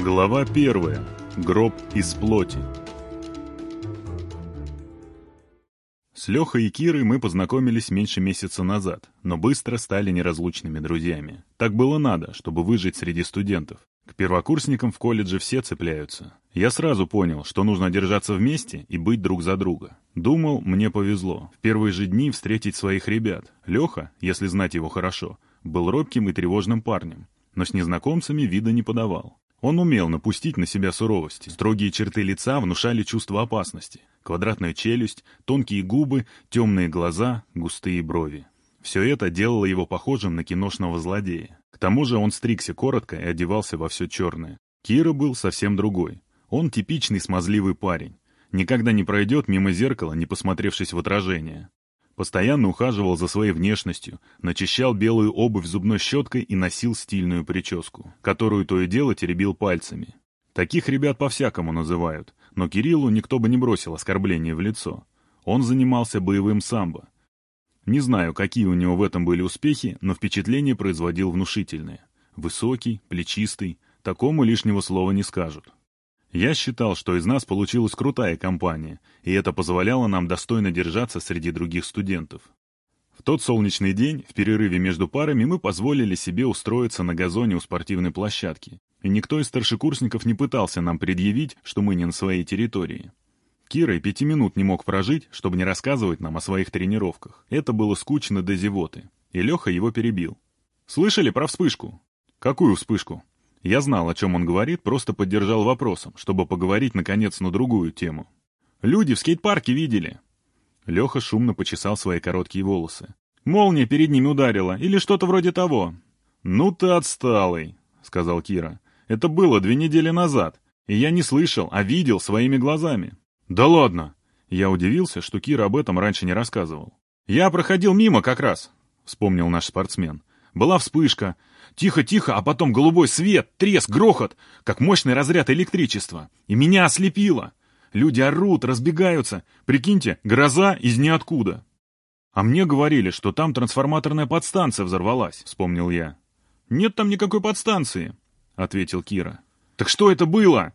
Глава первая. Гроб из плоти. С Лехой и Кирой мы познакомились меньше месяца назад, но быстро стали неразлучными друзьями. Так было надо, чтобы выжить среди студентов. К первокурсникам в колледже все цепляются. Я сразу понял, что нужно держаться вместе и быть друг за друга. Думал, мне повезло. В первые же дни встретить своих ребят. Леха, если знать его хорошо, был робким и тревожным парнем, но с незнакомцами вида не подавал. Он умел напустить на себя суровости. Строгие черты лица внушали чувство опасности. Квадратная челюсть, тонкие губы, темные глаза, густые брови. Все это делало его похожим на киношного злодея. К тому же он стригся коротко и одевался во все черное. Кира был совсем другой. Он типичный смазливый парень. Никогда не пройдет мимо зеркала, не посмотревшись в отражение. Постоянно ухаживал за своей внешностью, начищал белую обувь зубной щеткой и носил стильную прическу, которую то и дело теребил пальцами. Таких ребят по-всякому называют, но Кириллу никто бы не бросил оскорбление в лицо. Он занимался боевым самбо. Не знаю, какие у него в этом были успехи, но впечатление производил внушительное. Высокий, плечистый, такому лишнего слова не скажут. Я считал, что из нас получилась крутая компания, и это позволяло нам достойно держаться среди других студентов. В тот солнечный день, в перерыве между парами, мы позволили себе устроиться на газоне у спортивной площадки, и никто из старшекурсников не пытался нам предъявить, что мы не на своей территории. Кира и пяти минут не мог прожить, чтобы не рассказывать нам о своих тренировках. Это было скучно до зевоты, и Леха его перебил. «Слышали про вспышку?» «Какую вспышку?» Я знал, о чем он говорит, просто поддержал вопросом, чтобы поговорить, наконец, на другую тему. «Люди в скейт-парке видели». Леха шумно почесал свои короткие волосы. «Молния перед ними ударила, или что-то вроде того». «Ну ты отсталый», — сказал Кира. «Это было две недели назад, и я не слышал, а видел своими глазами». «Да ладно!» Я удивился, что Кира об этом раньше не рассказывал. «Я проходил мимо как раз», — вспомнил наш спортсмен. «Была вспышка, Тихо-тихо, а потом голубой свет, треск, грохот, как мощный разряд электричества. И меня ослепило. Люди орут, разбегаются. Прикиньте, гроза из ниоткуда. А мне говорили, что там трансформаторная подстанция взорвалась, вспомнил я. Нет там никакой подстанции, ответил Кира. Так что это было?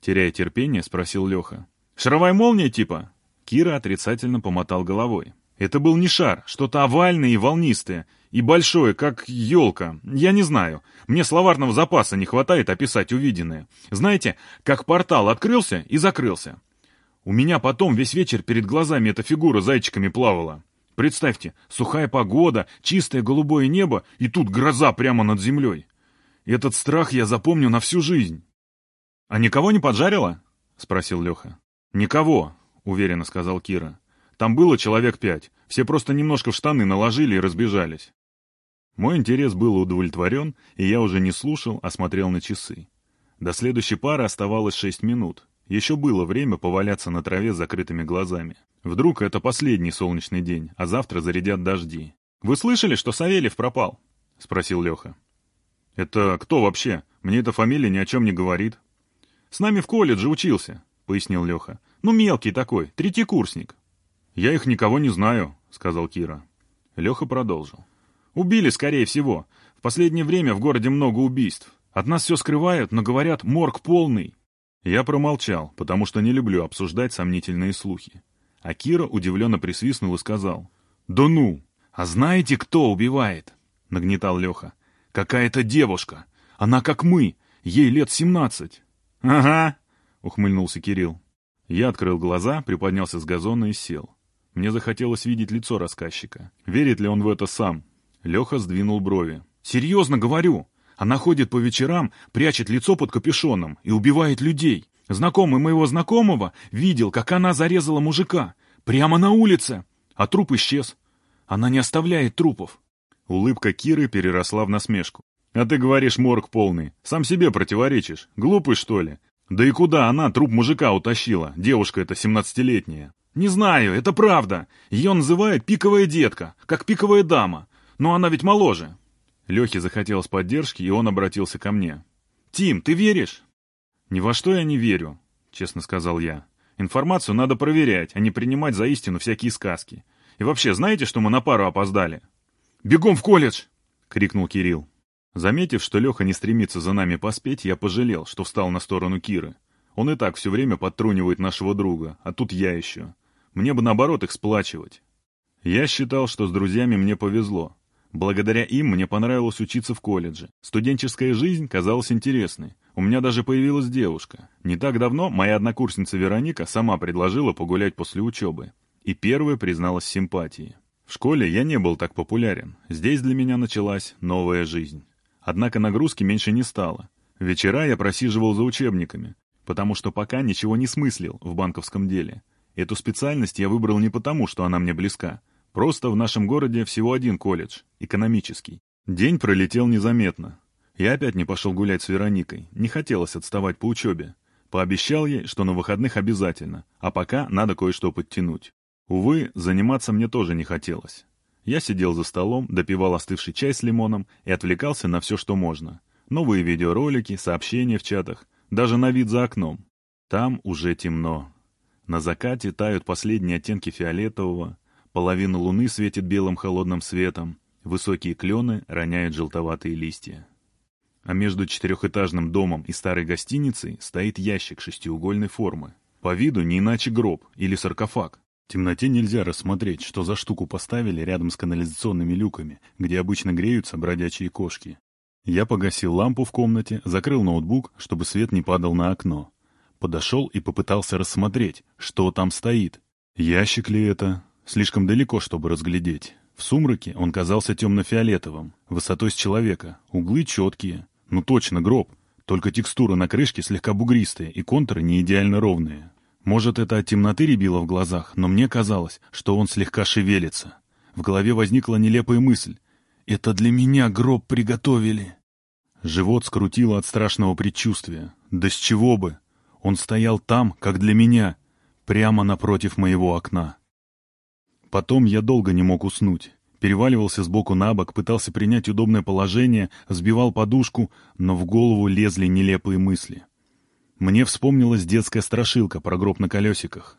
Теряя терпение, спросил Леха. Шаровая молния типа? Кира отрицательно помотал головой. Это был не шар, что-то овальное и волнистое, и большое, как елка. Я не знаю. Мне словарного запаса не хватает описать увиденное. Знаете, как портал открылся и закрылся. У меня потом весь вечер перед глазами эта фигура зайчиками плавала. Представьте, сухая погода, чистое голубое небо, и тут гроза прямо над землей. Этот страх я запомню на всю жизнь. — А никого не поджарило? — спросил Леха. — Никого, — уверенно сказал Кира. Там было человек пять. Все просто немножко в штаны наложили и разбежались. Мой интерес был удовлетворен, и я уже не слушал, а смотрел на часы. До следующей пары оставалось шесть минут. Еще было время поваляться на траве с закрытыми глазами. Вдруг это последний солнечный день, а завтра зарядят дожди. «Вы слышали, что Савельев пропал?» — спросил Леха. «Это кто вообще? Мне эта фамилия ни о чем не говорит». «С нами в колледже учился», — пояснил Леха. «Ну, мелкий такой, третьекурсник». «Я их никого не знаю», — сказал Кира. Леха продолжил. Убили, скорее всего. В последнее время в городе много убийств. От нас все скрывают, но говорят, морг полный. Я промолчал, потому что не люблю обсуждать сомнительные слухи. А Кира удивленно присвистнул и сказал. «Да ну! А знаете, кто убивает?» — нагнетал Леха. «Какая-то девушка. Она как мы. Ей лет семнадцать». «Ага!» — ухмыльнулся Кирилл. Я открыл глаза, приподнялся с газона и сел. Мне захотелось видеть лицо рассказчика. Верит ли он в это сам? Леха сдвинул брови. «Серьезно говорю. Она ходит по вечерам, прячет лицо под капюшоном и убивает людей. Знакомый моего знакомого видел, как она зарезала мужика. Прямо на улице. А труп исчез. Она не оставляет трупов». Улыбка Киры переросла в насмешку. «А ты говоришь, морг полный. Сам себе противоречишь. Глупый, что ли? Да и куда она труп мужика утащила? Девушка эта семнадцатилетняя». «Не знаю, это правда. Ее называют пиковая детка, как пиковая дама. Но она ведь моложе. Лехе захотелось поддержки, и он обратился ко мне. «Тим, ты веришь?» «Ни во что я не верю», — честно сказал я. «Информацию надо проверять, а не принимать за истину всякие сказки. И вообще, знаете, что мы на пару опоздали?» «Бегом в колледж!» — крикнул Кирилл. Заметив, что Леха не стремится за нами поспеть, я пожалел, что встал на сторону Киры. Он и так все время подтрунивает нашего друга, а тут я еще. Мне бы наоборот их сплачивать. Я считал, что с друзьями мне повезло. Благодаря им мне понравилось учиться в колледже. Студенческая жизнь казалась интересной. У меня даже появилась девушка. Не так давно моя однокурсница Вероника сама предложила погулять после учебы. И первая призналась симпатии. В школе я не был так популярен. Здесь для меня началась новая жизнь. Однако нагрузки меньше не стало. Вечера я просиживал за учебниками, потому что пока ничего не смыслил в банковском деле. Эту специальность я выбрал не потому, что она мне близка. Просто в нашем городе всего один колледж, экономический. День пролетел незаметно. Я опять не пошел гулять с Вероникой, не хотелось отставать по учебе. Пообещал ей, что на выходных обязательно, а пока надо кое-что подтянуть. Увы, заниматься мне тоже не хотелось. Я сидел за столом, допивал остывший чай с лимоном и отвлекался на все, что можно. Новые видеоролики, сообщения в чатах, даже на вид за окном. Там уже темно. На закате тают последние оттенки фиолетового, половина луны светит белым холодным светом, высокие клены роняют желтоватые листья. А между четырехэтажным домом и старой гостиницей стоит ящик шестиугольной формы. По виду не иначе гроб или саркофаг. В темноте нельзя рассмотреть, что за штуку поставили рядом с канализационными люками, где обычно греются бродячие кошки. Я погасил лампу в комнате, закрыл ноутбук, чтобы свет не падал на окно. Подошел и попытался рассмотреть, что там стоит. Ящик ли это? Слишком далеко, чтобы разглядеть. В сумраке он казался темно-фиолетовым, высотой с человека, углы четкие. Ну точно, гроб. Только текстура на крышке слегка бугристая и контуры не идеально ровные. Может, это от темноты рябило в глазах, но мне казалось, что он слегка шевелится. В голове возникла нелепая мысль. «Это для меня гроб приготовили!» Живот скрутило от страшного предчувствия. Да с чего бы? Он стоял там, как для меня, прямо напротив моего окна. Потом я долго не мог уснуть. Переваливался с боку на бок, пытался принять удобное положение, сбивал подушку, но в голову лезли нелепые мысли. Мне вспомнилась детская страшилка про гроб на колесиках.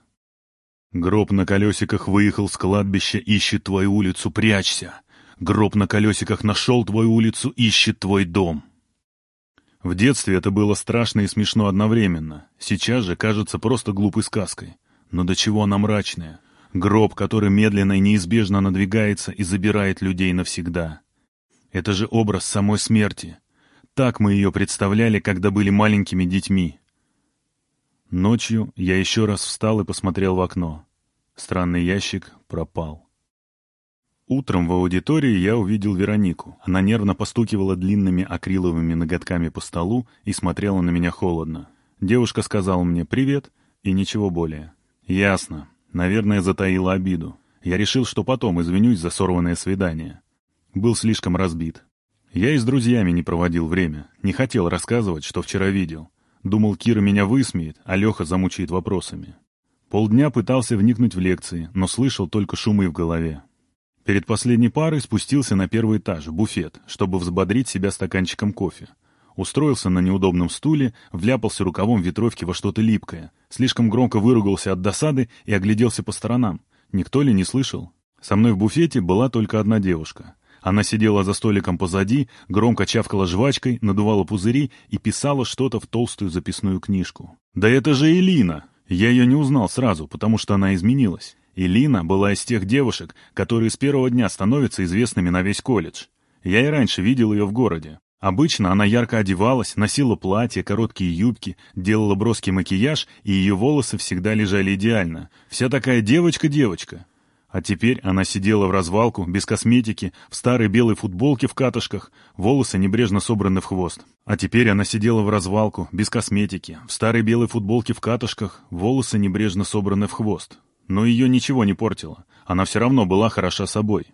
«Гроб на колесиках выехал с кладбища, ищет твою улицу, прячься! Гроб на колесиках нашел твою улицу, ищет твой дом!» В детстве это было страшно и смешно одновременно. Сейчас же кажется просто глупой сказкой. Но до чего она мрачная. Гроб, который медленно и неизбежно надвигается и забирает людей навсегда. Это же образ самой смерти. Так мы ее представляли, когда были маленькими детьми. Ночью я еще раз встал и посмотрел в окно. Странный ящик пропал. Утром в аудитории я увидел Веронику. Она нервно постукивала длинными акриловыми ноготками по столу и смотрела на меня холодно. Девушка сказала мне «привет» и ничего более. Ясно. Наверное, затаила обиду. Я решил, что потом извинюсь за сорванное свидание. Был слишком разбит. Я и с друзьями не проводил время. Не хотел рассказывать, что вчера видел. Думал, Кира меня высмеет, а Леха замучает вопросами. Полдня пытался вникнуть в лекции, но слышал только шумы в голове. Перед последней парой спустился на первый этаж, буфет, чтобы взбодрить себя стаканчиком кофе. Устроился на неудобном стуле, вляпался рукавом ветровки во что-то липкое. Слишком громко выругался от досады и огляделся по сторонам. Никто ли не слышал? Со мной в буфете была только одна девушка. Она сидела за столиком позади, громко чавкала жвачкой, надувала пузыри и писала что-то в толстую записную книжку. «Да это же Элина!» Я ее не узнал сразу, потому что она изменилась. Элина была из тех девушек, которые с первого дня становятся известными на весь колледж. Я и раньше видел ее в городе. Обычно она ярко одевалась, носила платья, короткие юбки, делала броский макияж, и ее волосы всегда лежали идеально. Вся такая девочка-девочка. А теперь она сидела в развалку, без косметики, в старой белой футболке в катышках, волосы небрежно собраны в хвост. А теперь она сидела в развалку, без косметики, в старой белой футболке в катышках, волосы небрежно собраны в хвост. Но ее ничего не портило. Она все равно была хороша собой.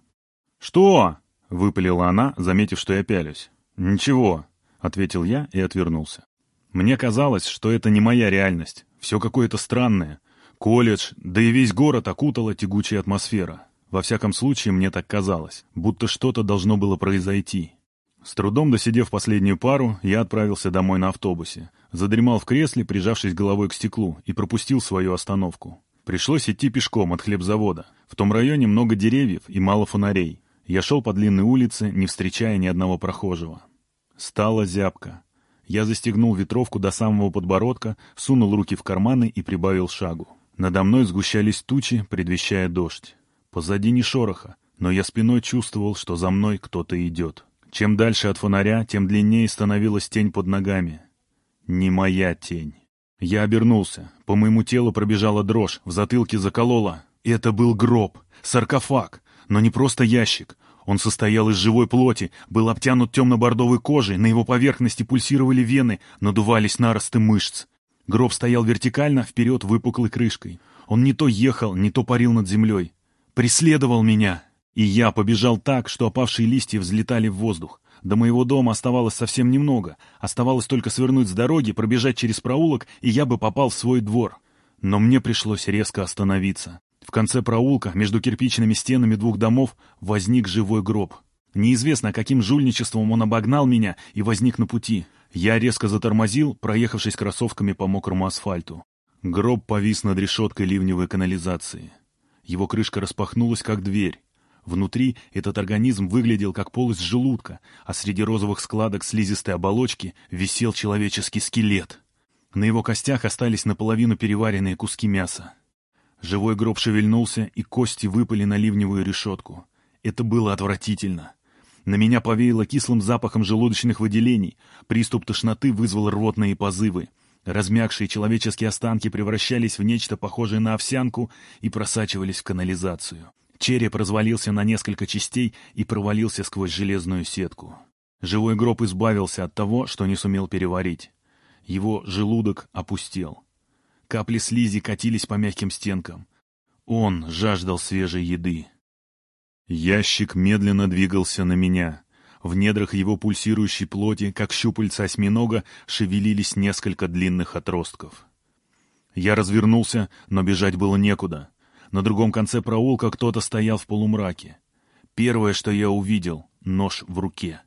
«Что?» — выпалила она, заметив, что я пялюсь. «Ничего», — ответил я и отвернулся. Мне казалось, что это не моя реальность. Все какое-то странное. Колледж, да и весь город окутала тягучая атмосфера. Во всяком случае, мне так казалось, будто что-то должно было произойти. С трудом досидев последнюю пару, я отправился домой на автобусе. Задремал в кресле, прижавшись головой к стеклу, и пропустил свою остановку. Пришлось идти пешком от хлебзавода. В том районе много деревьев и мало фонарей. Я шел по длинной улице, не встречая ни одного прохожего. Стало зябко. Я застегнул ветровку до самого подбородка, сунул руки в карманы и прибавил шагу. Надо мной сгущались тучи, предвещая дождь. Позади не шороха, но я спиной чувствовал, что за мной кто-то идет. Чем дальше от фонаря, тем длиннее становилась тень под ногами. Не моя тень. Я обернулся. По моему телу пробежала дрожь, в затылке заколола. Это был гроб, саркофаг, но не просто ящик. Он состоял из живой плоти, был обтянут темно-бордовой кожей, на его поверхности пульсировали вены, надувались наросты мышц. Гроб стоял вертикально, вперед выпуклой крышкой. Он не то ехал, не то парил над землей. Преследовал меня. И я побежал так, что опавшие листья взлетали в воздух. До моего дома оставалось совсем немного. Оставалось только свернуть с дороги, пробежать через проулок, и я бы попал в свой двор. Но мне пришлось резко остановиться. В конце проулка, между кирпичными стенами двух домов, возник живой гроб. Неизвестно, каким жульничеством он обогнал меня и возник на пути. Я резко затормозил, проехавшись кроссовками по мокрому асфальту. Гроб повис над решеткой ливневой канализации. Его крышка распахнулась, как дверь. Внутри этот организм выглядел как полость желудка, а среди розовых складок слизистой оболочки висел человеческий скелет. На его костях остались наполовину переваренные куски мяса. Живой гроб шевельнулся, и кости выпали на ливневую решетку. Это было отвратительно. На меня повеяло кислым запахом желудочных выделений. Приступ тошноты вызвал рвотные позывы. Размягшие человеческие останки превращались в нечто похожее на овсянку и просачивались в канализацию. Череп развалился на несколько частей и провалился сквозь железную сетку. Живой гроб избавился от того, что не сумел переварить. Его желудок опустел. Капли слизи катились по мягким стенкам. Он жаждал свежей еды. Ящик медленно двигался на меня. В недрах его пульсирующей плоти, как щупальца осьминога, шевелились несколько длинных отростков. Я развернулся, но бежать было некуда. На другом конце проулка кто-то стоял в полумраке. Первое, что я увидел — нож в руке.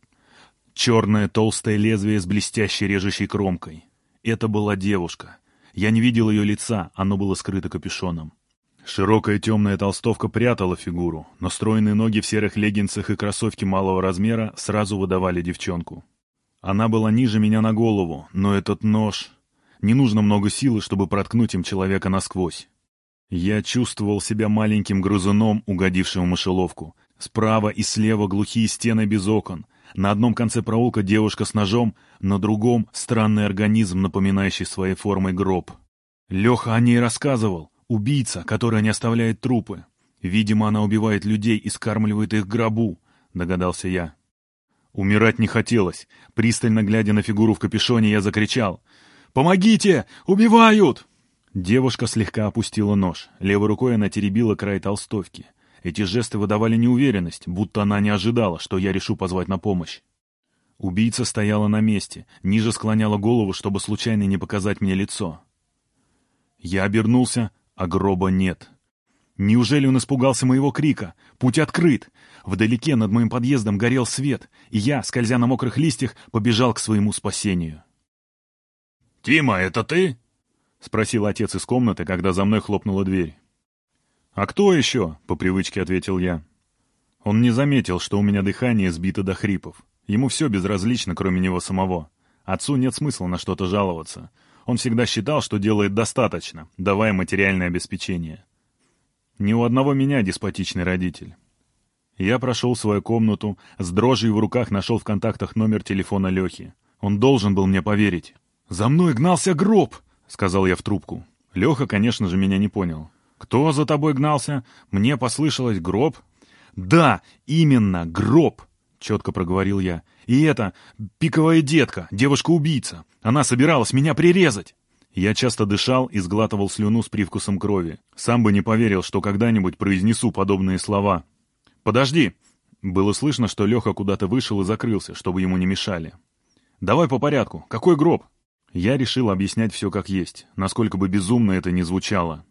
Черное толстое лезвие с блестящей режущей кромкой. Это была девушка. Я не видел ее лица, оно было скрыто капюшоном. Широкая темная толстовка прятала фигуру, но стройные ноги в серых леггинсах и кроссовки малого размера сразу выдавали девчонку. Она была ниже меня на голову, но этот нож... Не нужно много силы, чтобы проткнуть им человека насквозь. Я чувствовал себя маленьким грузуном, угодившим в мышеловку. Справа и слева глухие стены без окон. На одном конце проулка девушка с ножом, на другом — странный организм, напоминающий своей формой гроб. Леха о ней рассказывал. Убийца, которая не оставляет трупы. Видимо, она убивает людей и скармливает их гробу, догадался я. Умирать не хотелось. Пристально глядя на фигуру в капюшоне, я закричал. «Помогите! Убивают!» Девушка слегка опустила нож. Левой рукой она теребила край толстовки. Эти жесты выдавали неуверенность, будто она не ожидала, что я решу позвать на помощь. Убийца стояла на месте, ниже склоняла голову, чтобы случайно не показать мне лицо. Я обернулся, а гроба нет. Неужели он испугался моего крика? Путь открыт. Вдалеке над моим подъездом горел свет, и я, скользя на мокрых листьях, побежал к своему спасению. «Тима, это ты?» — спросил отец из комнаты, когда за мной хлопнула дверь. «А кто еще?» — по привычке ответил я. Он не заметил, что у меня дыхание сбито до хрипов. Ему все безразлично, кроме него самого. Отцу нет смысла на что-то жаловаться. Он всегда считал, что делает достаточно, давая материальное обеспечение. Ни у одного меня деспотичный родитель. Я прошел свою комнату, с дрожью в руках нашел в контактах номер телефона Лехи. Он должен был мне поверить. «За мной гнался гроб!» — сказал я в трубку. Леха, конечно же, меня не понял. «Кто за тобой гнался? Мне послышалось гроб?» «Да, именно, гроб!» — четко проговорил я. «И это, пиковая детка, девушка-убийца. Она собиралась меня прирезать!» Я часто дышал и сглатывал слюну с привкусом крови. Сам бы не поверил, что когда-нибудь произнесу подобные слова. «Подожди!» Было слышно, что Леха куда-то вышел и закрылся, чтобы ему не мешали. «Давай по порядку. Какой гроб?» Я решил объяснять все как есть, насколько бы безумно это ни звучало.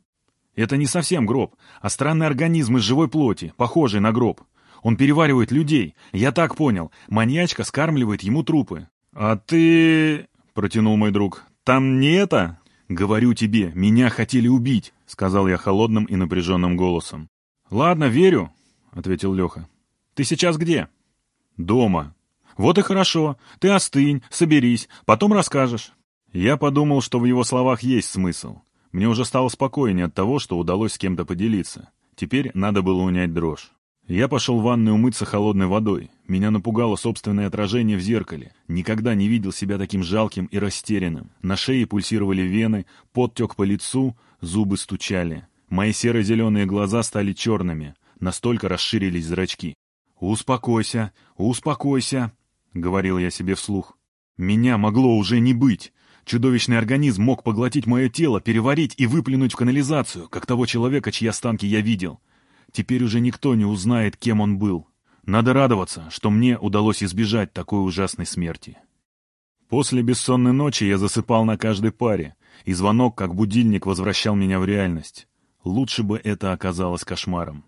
Это не совсем гроб, а странный организм из живой плоти, похожий на гроб. Он переваривает людей. Я так понял. Маньячка скармливает ему трупы. «А ты...» — протянул мой друг. «Там не это?» «Говорю тебе, меня хотели убить», — сказал я холодным и напряженным голосом. «Ладно, верю», — ответил Леха. «Ты сейчас где?» «Дома». «Вот и хорошо. Ты остынь, соберись, потом расскажешь». Я подумал, что в его словах есть смысл. Мне уже стало спокойнее от того, что удалось с кем-то поделиться. Теперь надо было унять дрожь. Я пошел в ванную умыться холодной водой. Меня напугало собственное отражение в зеркале. Никогда не видел себя таким жалким и растерянным. На шее пульсировали вены, пот тек по лицу, зубы стучали. Мои серо-зеленые глаза стали черными. Настолько расширились зрачки. «Успокойся, успокойся», — говорил я себе вслух. «Меня могло уже не быть. Чудовищный организм мог поглотить мое тело, переварить и выплюнуть в канализацию, как того человека, чьи останки я видел. Теперь уже никто не узнает, кем он был. Надо радоваться, что мне удалось избежать такой ужасной смерти. После бессонной ночи я засыпал на каждой паре, и звонок, как будильник, возвращал меня в реальность. Лучше бы это оказалось кошмаром.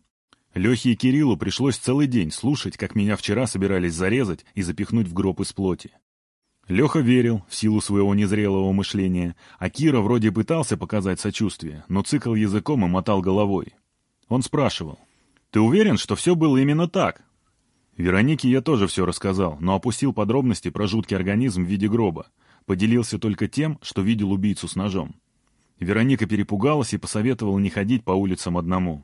Лехе и Кириллу пришлось целый день слушать, как меня вчера собирались зарезать и запихнуть в гроб из плоти. Леха верил в силу своего незрелого мышления, а Кира вроде пытался показать сочувствие, но цикл языком и мотал головой. Он спрашивал, «Ты уверен, что все было именно так?» Веронике я тоже все рассказал, но опустил подробности про жуткий организм в виде гроба. Поделился только тем, что видел убийцу с ножом. Вероника перепугалась и посоветовала не ходить по улицам одному.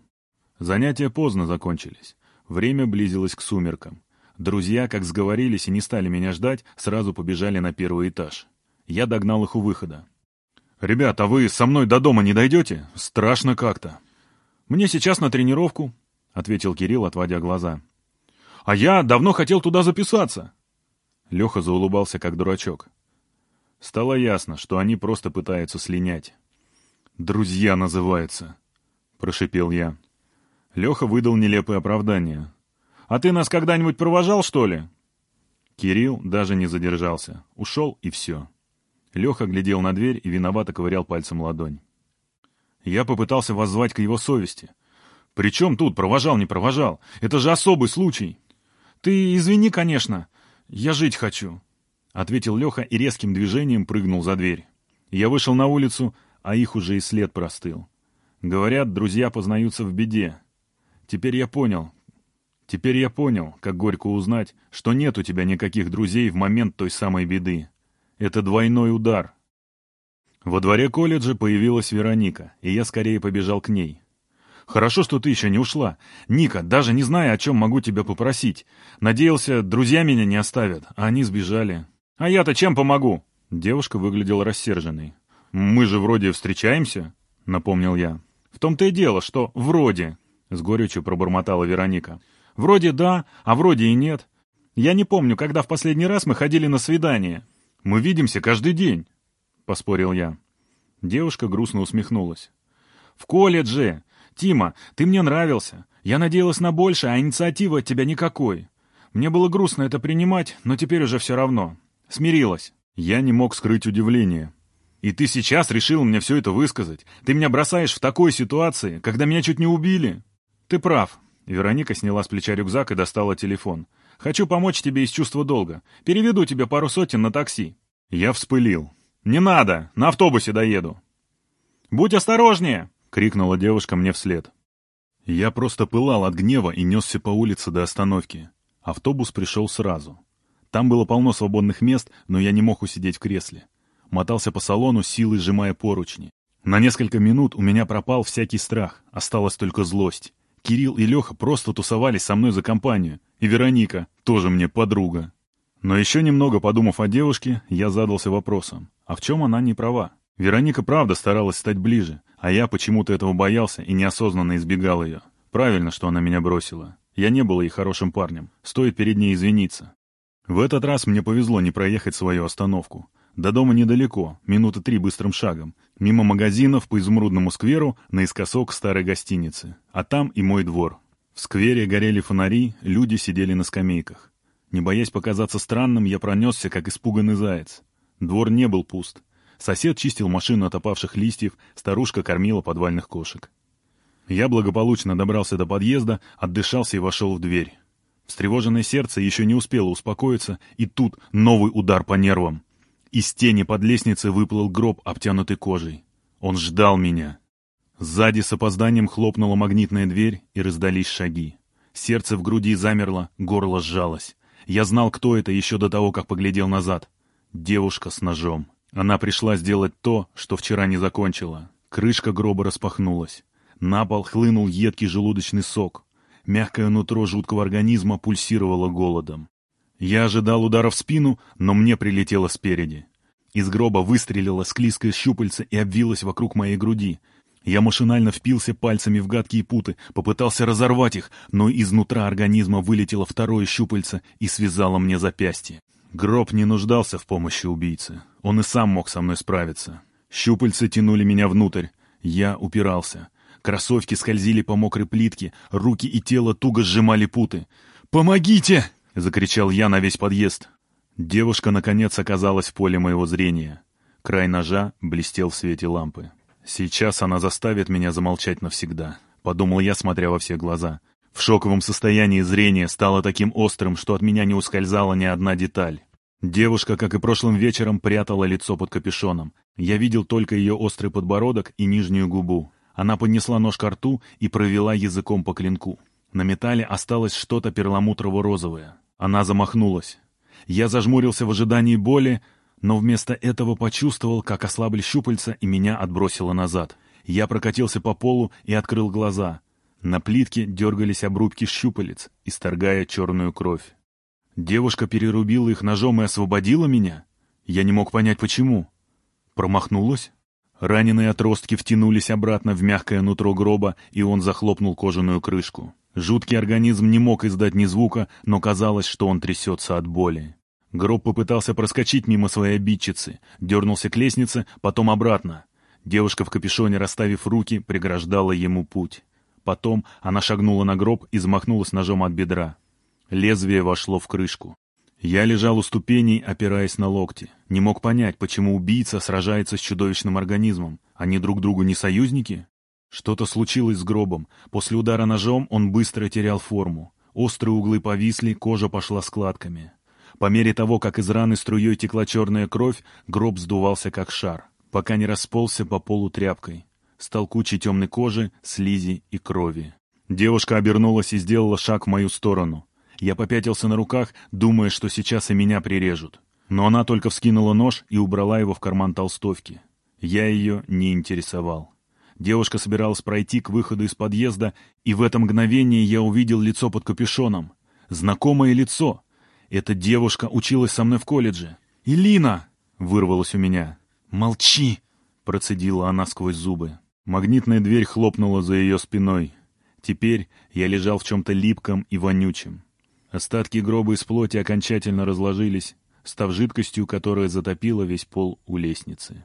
Занятия поздно закончились. Время близилось к сумеркам. Друзья, как сговорились и не стали меня ждать, сразу побежали на первый этаж. Я догнал их у выхода. «Ребят, а вы со мной до дома не дойдете? Страшно как-то». «Мне сейчас на тренировку», — ответил Кирилл, отводя глаза. «А я давно хотел туда записаться». Леха заулыбался, как дурачок. Стало ясно, что они просто пытаются слинять. «Друзья называется», — прошипел я. Леха выдал нелепое оправдание. «А ты нас когда-нибудь провожал, что ли?» Кирилл даже не задержался. Ушел, и все. Леха глядел на дверь и виновато ковырял пальцем ладонь. Я попытался воззвать к его совести. «При чем тут? Провожал, не провожал? Это же особый случай!» «Ты извини, конечно. Я жить хочу», — ответил Леха и резким движением прыгнул за дверь. Я вышел на улицу, а их уже и след простыл. Говорят, друзья познаются в беде. Теперь я понял. Теперь я понял, как горько узнать, что нет у тебя никаких друзей в момент той самой беды. Это двойной удар. Во дворе колледжа появилась Вероника, и я скорее побежал к ней. «Хорошо, что ты еще не ушла. Ника, даже не зная, о чем могу тебя попросить. Надеялся, друзья меня не оставят, а они сбежали. А я-то чем помогу?» Девушка выглядела рассерженной. «Мы же вроде встречаемся», — напомнил я. «В том-то и дело, что вроде», — с горечью пробормотала Вероника. «Вроде да, а вроде и нет. Я не помню, когда в последний раз мы ходили на свидание. Мы видимся каждый день». — поспорил я. Девушка грустно усмехнулась. «В колледже! Тима, ты мне нравился. Я надеялась на больше, а инициативы от тебя никакой. Мне было грустно это принимать, но теперь уже все равно. Смирилась». Я не мог скрыть удивление. «И ты сейчас решил мне все это высказать? Ты меня бросаешь в такой ситуации, когда меня чуть не убили?» «Ты прав». Вероника сняла с плеча рюкзак и достала телефон. «Хочу помочь тебе из чувства долга. Переведу тебе пару сотен на такси». Я вспылил. «Не надо! На автобусе доеду!» «Будь осторожнее!» — крикнула девушка мне вслед. Я просто пылал от гнева и несся по улице до остановки. Автобус пришел сразу. Там было полно свободных мест, но я не мог усидеть в кресле. Мотался по салону, силой сжимая поручни. На несколько минут у меня пропал всякий страх, осталась только злость. Кирилл и Леха просто тусовались со мной за компанию. И Вероника, тоже мне подруга. Но еще немного подумав о девушке, я задался вопросом, а в чем она не права? Вероника правда старалась стать ближе, а я почему-то этого боялся и неосознанно избегал ее. Правильно, что она меня бросила. Я не был ей хорошим парнем. Стоит перед ней извиниться. В этот раз мне повезло не проехать свою остановку. До дома недалеко, минуты три быстрым шагом. Мимо магазинов по изумрудному скверу, наискосок старой гостиницы. А там и мой двор. В сквере горели фонари, люди сидели на скамейках. Не боясь показаться странным, я пронесся, как испуганный заяц. Двор не был пуст. Сосед чистил машину от опавших листьев, старушка кормила подвальных кошек. Я благополучно добрался до подъезда, отдышался и вошел в дверь. Встревоженное сердце еще не успело успокоиться, и тут новый удар по нервам. Из тени под лестницей выплыл гроб, обтянутый кожей. Он ждал меня. Сзади с опозданием хлопнула магнитная дверь, и раздались шаги. Сердце в груди замерло, горло сжалось. Я знал, кто это еще до того, как поглядел назад. Девушка с ножом. Она пришла сделать то, что вчера не закончила. Крышка гроба распахнулась. На пол хлынул едкий желудочный сок. Мягкое нутро жуткого организма пульсировало голодом. Я ожидал удара в спину, но мне прилетело спереди. Из гроба выстрелило склизкое щупальце и обвилось вокруг моей груди. Я машинально впился пальцами в гадкие путы, попытался разорвать их, но изнутра организма вылетело второе щупальце и связало мне запястье. Гроб не нуждался в помощи убийцы. Он и сам мог со мной справиться. Щупальца тянули меня внутрь. Я упирался. Кроссовки скользили по мокрой плитке, руки и тело туго сжимали путы. «Помогите!» — закричал я на весь подъезд. Девушка, наконец, оказалась в поле моего зрения. Край ножа блестел в свете лампы. «Сейчас она заставит меня замолчать навсегда», — подумал я, смотря во все глаза. В шоковом состоянии зрение стало таким острым, что от меня не ускользала ни одна деталь. Девушка, как и прошлым вечером, прятала лицо под капюшоном. Я видел только ее острый подбородок и нижнюю губу. Она поднесла нож к рту и провела языком по клинку. На металле осталось что-то перламутрово-розовое. Она замахнулась. Я зажмурился в ожидании боли, но вместо этого почувствовал, как ослабли щупальца и меня отбросило назад. Я прокатился по полу и открыл глаза. На плитке дергались обрубки щупалец, исторгая черную кровь. Девушка перерубила их ножом и освободила меня? Я не мог понять, почему. Промахнулась? Раненые отростки втянулись обратно в мягкое нутро гроба, и он захлопнул кожаную крышку. Жуткий организм не мог издать ни звука, но казалось, что он трясется от боли. Гроб попытался проскочить мимо своей обидчицы, дернулся к лестнице, потом обратно. Девушка в капюшоне, расставив руки, преграждала ему путь. Потом она шагнула на гроб и замахнулась ножом от бедра. Лезвие вошло в крышку. Я лежал у ступеней, опираясь на локти. Не мог понять, почему убийца сражается с чудовищным организмом. Они друг другу не союзники? Что-то случилось с гробом. После удара ножом он быстро терял форму. Острые углы повисли, кожа пошла складками. По мере того, как из раны струей текла черная кровь, гроб сдувался как шар, пока не расползся по полу тряпкой. Стал кучей темной кожи, слизи и крови. Девушка обернулась и сделала шаг в мою сторону. Я попятился на руках, думая, что сейчас и меня прирежут. Но она только вскинула нож и убрала его в карман толстовки. Я ее не интересовал. Девушка собиралась пройти к выходу из подъезда, и в это мгновение я увидел лицо под капюшоном. Знакомое лицо. Эта девушка училась со мной в колледже. «Илина!» — вырвалось у меня. «Молчи!» — процедила она сквозь зубы. Магнитная дверь хлопнула за ее спиной. Теперь я лежал в чем-то липком и вонючем. Остатки гроба из плоти окончательно разложились, став жидкостью, которая затопила весь пол у лестницы.